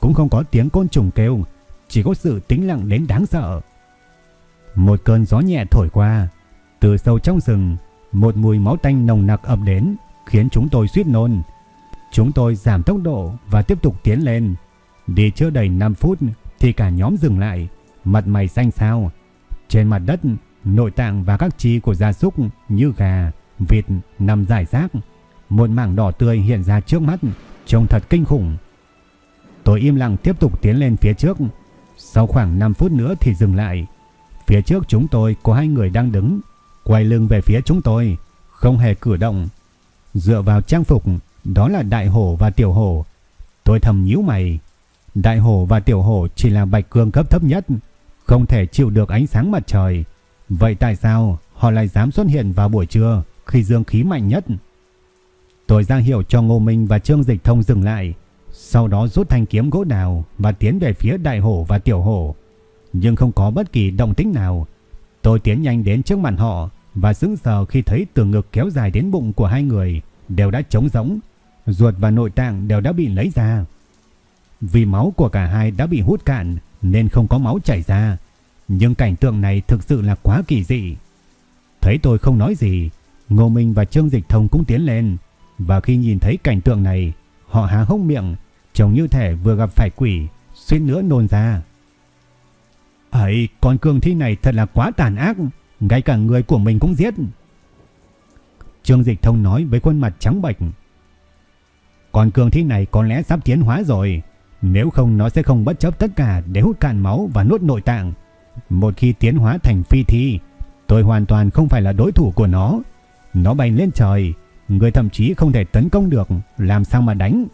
cũng không có tiếng côn trùng kêu, chỉ có sự tĩnh lặng đến đáng sợ. Một cơn gió nhẹ thổi qua, từ sâu trong rừng, một mùi máu tanh nồng nặc ập đến, khiến chúng tôi suýt nôn. Chúng tôi giảm tốc độ và tiếp tục tiến lên. Đi chưa đầy 5 phút thì cả nhóm dừng lại, mặt mày xanh xao. Trên mặt đất, nội tạng và các chi của gia súc như gà, vịt nằm rải rác. Một mảng đỏ tươi hiện ra trước mắt, trông thật kinh khủng. Tôi im lặng tiếp tục tiến lên phía trước. Sau khoảng 5 phút nữa thì dừng lại. Phía trước chúng tôi có hai người đang đứng, quay lưng về phía chúng tôi, không hề cử động. Dựa vào trang phục, đó là đại hổ và tiểu hổ. Tôi thầm nhíu mày. Đại hổ và tiểu hổ chỉ là bạch cương cấp thấp nhất, không thể chịu được ánh sáng mặt trời. Vậy tại sao họ lại dám xuất hiện vào buổi trưa khi dương khí mạnh nhất? Tôi ra hiệu cho Ngô Minh và Trương Dịch Thông dừng lại, sau đó rút thanh kiếm gỗ đào và tiến về phía đại hổ và tiểu hổ. Nhưng không có bất kỳ động tĩnh nào. Tôi tiến nhanh đến trước mặt họ và sững sờ khi thấy tường ngực kéo dài đến bụng của hai người đều đã trống rỗng, ruột và nội tạng đều đã bị lấy ra. Vì máu của cả hai đã bị hút cạn nên không có máu chảy ra, nhưng cảnh tượng này thực sự là quá kỳ dị. Thấy tôi không nói gì, Ngô Minh và Trương Dịch Thông cũng tiến lên, và khi nhìn thấy cảnh tượng này, họ há hốc miệng, trông như thể vừa gặp phải quỷ, suýt nữa nôn ra. Ấy, con cường thi này thật là quá tàn ác, ngay cả người của mình cũng giết. Trương Dịch Thông nói với khuôn mặt trắng bệch. Con cường thi này có lẽ sắp tiến hóa rồi, nếu không nó sẽ không bất chấp tất cả để hút cạn máu và nuốt nội tạng. Một khi tiến hóa thành phi thi, tôi hoàn toàn không phải là đối thủ của nó. Nó bay lên trời, người thậm chí không thể tấn công được, làm sao mà đánh.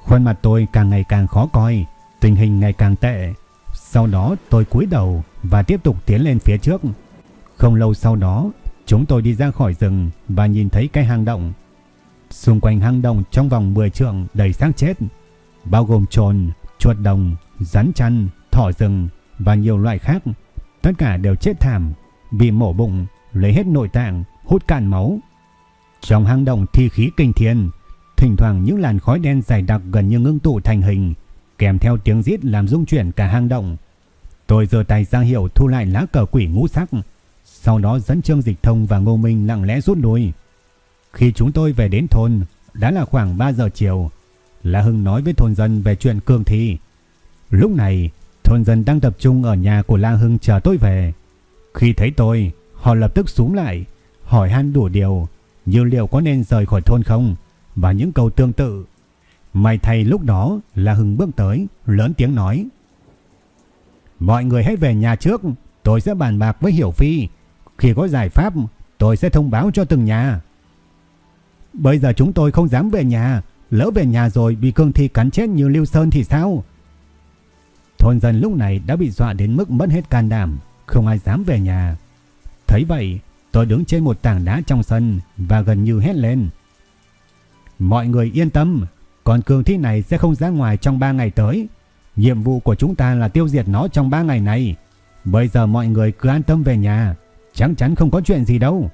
Khuôn mặt tôi càng ngày càng khó coi, tình hình ngày càng tệ. Sau đó tôi cúi đầu và tiếp tục tiến lên phía trước. Không lâu sau đó, chúng tôi đi ra khỏi rừng và nhìn thấy cái hang động. Xung quanh hang động trong vòng 10 trượng đầy xác chết, bao gồm trồn, chuột đồng, rắn chăn, thỏ rừng và nhiều loại khác. Tất cả đều chết thảm, bị mổ bụng, lấy hết nội tạng, hút cạn máu. Trong hang động thi khí kinh thiên, thỉnh thoảng những làn khói đen dày đặc gần như ngưng tụ thành hình, kèm theo tiếng rít làm rung chuyển cả hang động. Tôi giơ tay ra hiệu thu lại lá cờ quỷ ngũ sắc, sau đó dẫn Trương Dịch Thông và Ngô Minh lặng lẽ rút lui. Khi chúng tôi về đến thôn, đã là khoảng 3 giờ chiều, La Hưng nói với thôn dân về chuyện cương thi. Lúc này, thôn dân đang tập trung ở nhà của La Hưng chờ tôi về. Khi thấy tôi, họ lập tức xuống lại, hỏi han đủ điều, như liệu có nên rời khỏi thôn không, và những câu tương tự. May thay lúc đó là Hưng bước tới, lớn tiếng nói. Mọi người hãy về nhà trước, tôi sẽ bàn bạc với Hiểu Phi. Khi có giải pháp, tôi sẽ thông báo cho từng nhà. Bây giờ chúng tôi không dám về nhà, lỡ về nhà rồi bị cương thi cắn chết như Lưu Sơn thì sao? Thôn dân lúc này đã bị dọa đến mức mất hết can đảm, không ai dám về nhà. Thấy vậy, tôi đứng trên một tảng đá trong sân và gần như hét lên. Mọi người yên tâm, còn cương thi này sẽ không ra ngoài trong 3 ngày tới. Nhiệm vụ của chúng ta là tiêu diệt nó trong 3 ngày này. Bây giờ mọi người cứ an tâm về nhà, chắc chắn không có chuyện gì đâu.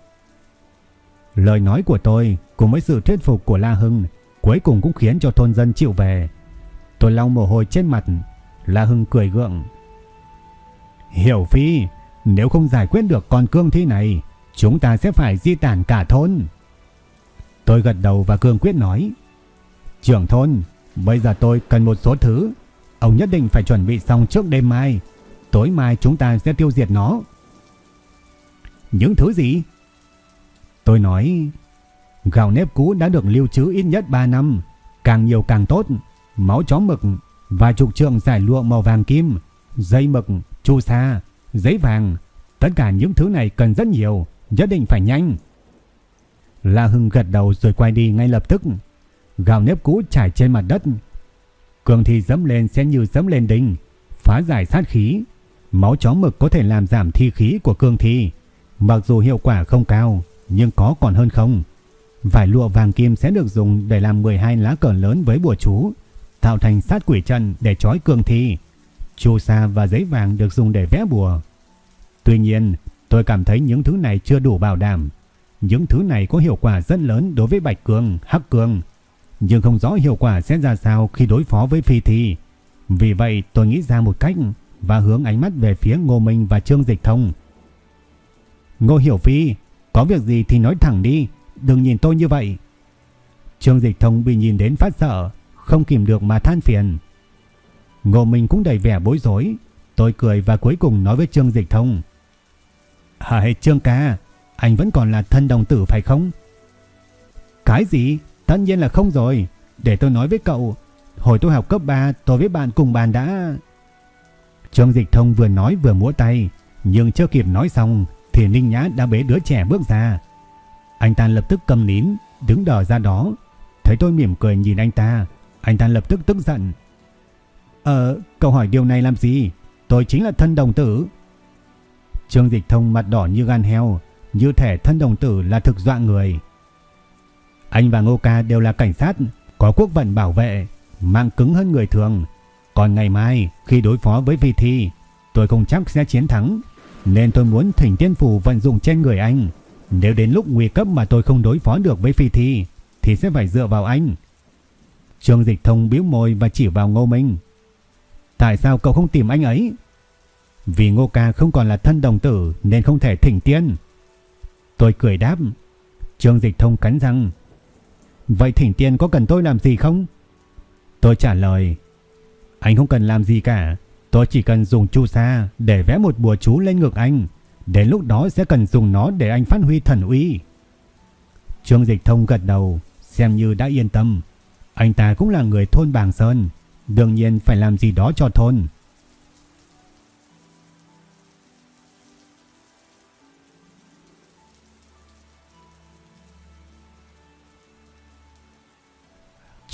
Lời nói của tôi cùng với sự thuyết phục của La Hưng cuối cùng cũng khiến cho thôn dân chịu về. Tôi lau mồ hôi trên mặt, La Hưng cười gượng. Hiểu Phi, nếu không giải quyết được con cương thi này, chúng ta sẽ phải di tản cả thôn. Tôi gật đầu và cương quyết nói. Trưởng thôn, bây giờ tôi cần một số thứ. Ông nhất định phải chuẩn bị xong trước đêm mai. Tối mai chúng ta sẽ tiêu diệt nó. Những thứ gì? Tôi nói, gạo nếp cũ đã được lưu trữ ít nhất 3 năm, càng nhiều càng tốt. Máu chó mực, và chục trường giải lụa màu vàng kim, dây mực, chu sa, giấy vàng. Tất cả những thứ này cần rất nhiều, nhất định phải nhanh. La Hưng gật đầu rồi quay đi ngay lập tức. Gạo nếp cũ trải trên mặt đất. Cường thi dẫm lên sẽ như dẫm lên đinh, phá giải sát khí. Máu chó mực có thể làm giảm thi khí của cường thi. Mặc dù hiệu quả không cao, nhưng có còn hơn không. Vải lụa vàng kim sẽ được dùng để làm 12 lá cờ lớn với bùa chú, tạo thành sát quỷ trận để trói cường thi. Chu sa và giấy vàng được dùng để vẽ bùa. Tuy nhiên, tôi cảm thấy những thứ này chưa đủ bảo đảm. Những thứ này có hiệu quả rất lớn đối với Bạch cường, Hắc cường nhưng không rõ hiệu quả sẽ ra sao khi đối phó với phi thi. Vì vậy tôi nghĩ ra một cách và hướng ánh mắt về phía Ngô Minh và Trương Dịch Thông. Ngô Hiểu Phi, có việc gì thì nói thẳng đi, đừng nhìn tôi như vậy. Trương Dịch Thông bị nhìn đến phát sợ, không kìm được mà than phiền. Ngô Minh cũng đầy vẻ bối rối, tôi cười và cuối cùng nói với Trương Dịch Thông. Hãy Trương ca, anh vẫn còn là thân đồng tử phải không? Cái gì? Tất nhiên là không rồi. Để tôi nói với cậu, hồi tôi học cấp 3 tôi với bạn cùng bàn đã... Trương Dịch Thông vừa nói vừa múa tay, nhưng chưa kịp nói xong thì Ninh Nhã đã bế đứa trẻ bước ra. Anh ta lập tức cầm nín, đứng đờ ra đó. Thấy tôi mỉm cười nhìn anh ta, anh ta lập tức tức giận. Ờ, cậu hỏi điều này làm gì? Tôi chính là thân đồng tử. Trương Dịch Thông mặt đỏ như gan heo, như thể thân đồng tử là thực dọa người. Anh và Ngô Ca đều là cảnh sát, có quốc vận bảo vệ, mạng cứng hơn người thường. Còn ngày mai, khi đối phó với vi thi, tôi không chắc sẽ chiến thắng, nên tôi muốn thỉnh tiên phủ vận dụng trên người anh. Nếu đến lúc nguy cấp mà tôi không đối phó được với phi thi, thì sẽ phải dựa vào anh. Trương Dịch Thông biếu môi và chỉ vào Ngô Minh. Tại sao cậu không tìm anh ấy? Vì Ngô Ca không còn là thân đồng tử nên không thể thỉnh tiên. Tôi cười đáp. Trương Dịch Thông cắn răng. Vậy thỉnh tiên có cần tôi làm gì không? Tôi trả lời. Anh không cần làm gì cả. Tôi chỉ cần dùng chu sa để vẽ một bùa chú lên ngực anh. Đến lúc đó sẽ cần dùng nó để anh phát huy thần uy. Trương Dịch Thông gật đầu, xem như đã yên tâm. Anh ta cũng là người thôn Bàng Sơn, đương nhiên phải làm gì đó cho thôn.